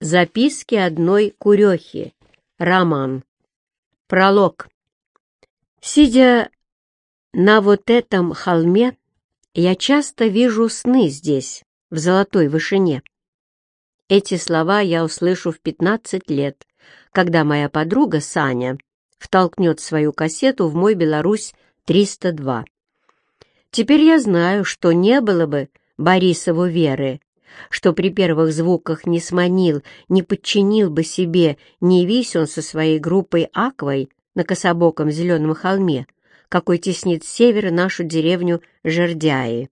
Записки одной курехи. Роман. Пролог. Сидя на вот этом холме, я часто вижу сны здесь, в золотой вышине. Эти слова я услышу в 15 лет, когда моя подруга Саня втолкнет свою кассету в мой Беларусь 302. Теперь я знаю, что не было бы Борисову веры, что при первых звуках не сманил, не подчинил бы себе, не вись он со своей группой Аквой на кособоком зеленом холме, какой теснит с севера нашу деревню Жердяи.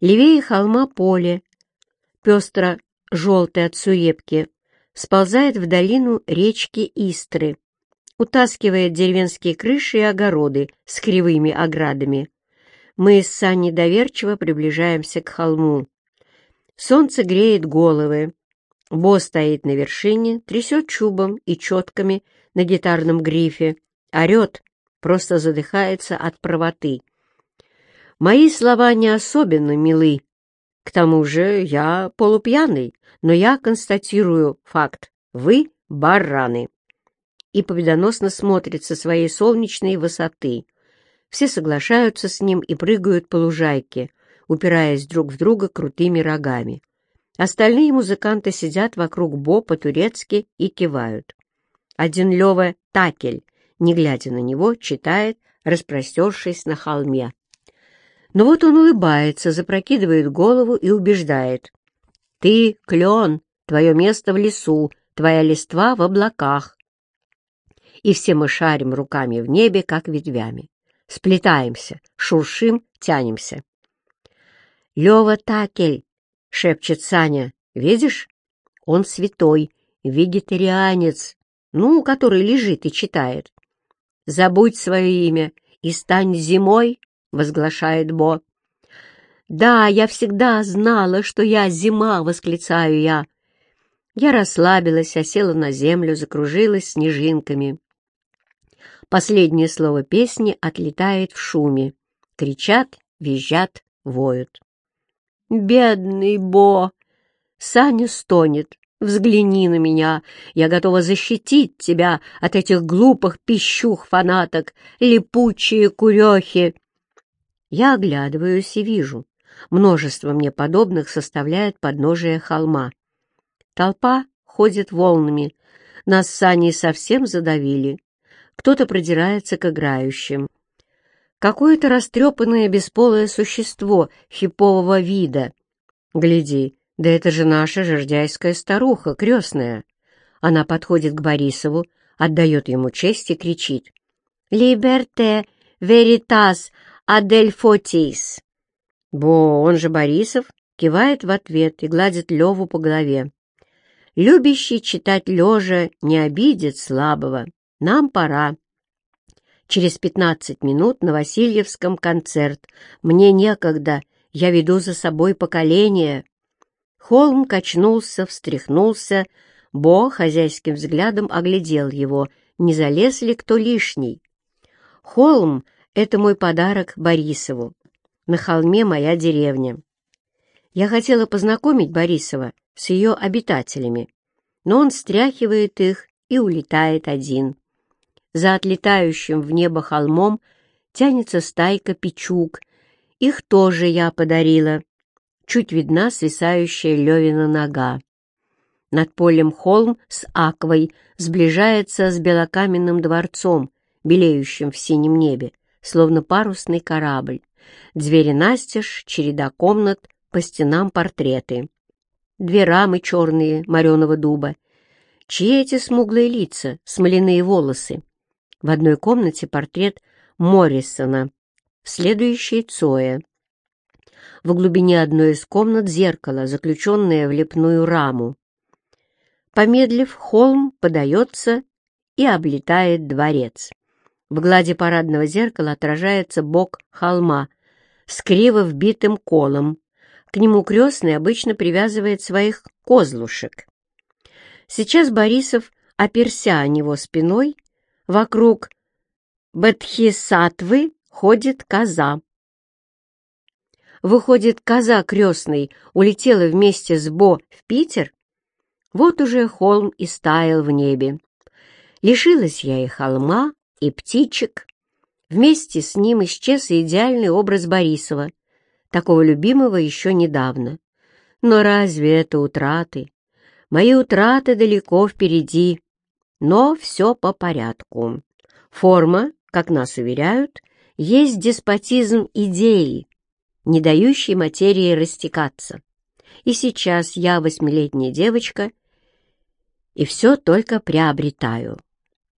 Левее холма поле, пестро-желтое от суепки, сползает в долину речки Истры, утаскивает деревенские крыши и огороды с кривыми оградами. Мы с Саней доверчиво приближаемся к холму. Солнце греет головы. Бо стоит на вершине, трясет чубом и четками на гитарном грифе, орет, просто задыхается от правоты. Мои слова не особенно милы. К тому же я полупьяный, но я констатирую факт. Вы — бараны. И победоносно смотрит со своей солнечной высоты. Все соглашаются с ним и прыгают по лужайке, упираясь друг в друга крутыми рогами. Остальные музыканты сидят вокруг Бо по-турецки и кивают. Один Лёва Такель, не глядя на него, читает, распростершись на холме. Но вот он улыбается, запрокидывает голову и убеждает. «Ты — клен, твое место в лесу, твоя листва в облаках». И все мы шарим руками в небе, как ветвями. Сплетаемся, шуршим, тянемся. «Лёва Такель!» — шепчет Саня. «Видишь? Он святой, вегетарианец, ну, который лежит и читает. Забудь свое имя и стань зимой!» — возглашает Бо. «Да, я всегда знала, что я зима!» — восклицаю я. Я расслабилась, осела на землю, закружилась снежинками. Последнее слово песни отлетает в шуме. Кричат, визжат, воют. Бедный Бо! Саня стонет. Взгляни на меня. Я готова защитить тебя от этих глупых пищух-фанаток, липучие курехи. Я оглядываюсь и вижу. Множество мне подобных составляет подножие холма. Толпа ходит волнами. Нас с Саней совсем задавили. Кто-то продирается к играющим. Какое-то растрепанное бесполое существо хипового вида. Гляди, да это же наша жердяйская старуха, крестная. Она подходит к Борисову, отдает ему честь и кричит. «Либерте веритас адельфотис!» Бо, он же Борисов, кивает в ответ и гладит Леву по голове. Любящий читать лежа не обидит слабого. Нам пора. Через пятнадцать минут на Васильевском концерт. Мне некогда, я веду за собой поколение. Холм качнулся, встряхнулся. Бо хозяйским взглядом оглядел его, не залез ли кто лишний. Холм — это мой подарок Борисову. На холме моя деревня. Я хотела познакомить Борисова с ее обитателями, но он стряхивает их и улетает один. За отлетающим в небо холмом тянется стайка печук. Их тоже я подарила. Чуть видна свисающая Левина нога. Над полем холм с аквой сближается с белокаменным дворцом, белеющим в синем небе, словно парусный корабль. Двери настежь, череда комнат, по стенам портреты. Две рамы черные, мореного дуба. Чьи эти смуглые лица, смоляные волосы? В одной комнате портрет Моррисона, в следующей — Цоя. В глубине одной из комнат зеркало, заключенное в лепную раму. Помедлив, холм подается и облетает дворец. В глади парадного зеркала отражается бок холма с криво вбитым колом. К нему крестный обычно привязывает своих козлушек. Сейчас Борисов, оперся о него спиной, Вокруг Бадхисатвы ходит коза. Выходит, коза крестной улетела вместе с Бо в Питер? Вот уже холм и стаял в небе. Лишилась я и холма, и птичек. Вместе с ним исчез идеальный образ Борисова, такого любимого еще недавно. Но разве это утраты? Мои утраты далеко впереди, но все по порядку. Форма, как нас уверяют, есть деспотизм идеи, не дающий материи растекаться. И сейчас я восьмилетняя девочка, и все только приобретаю.